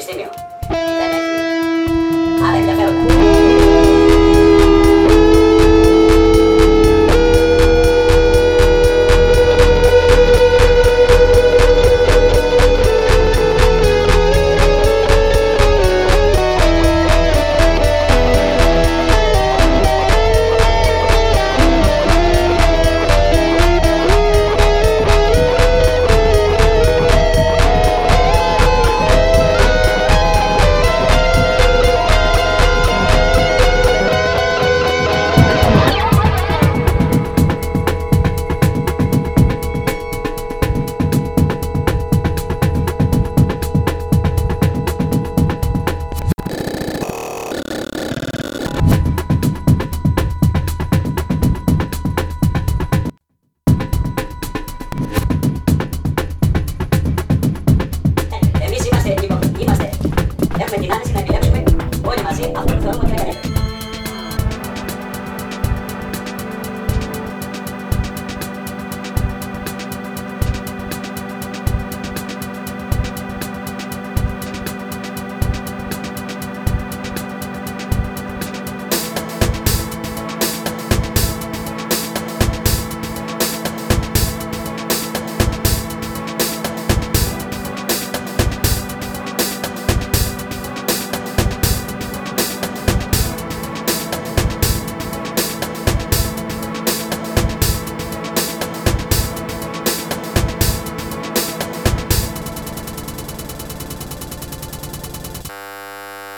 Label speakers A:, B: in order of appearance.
A: 小于 c 秒。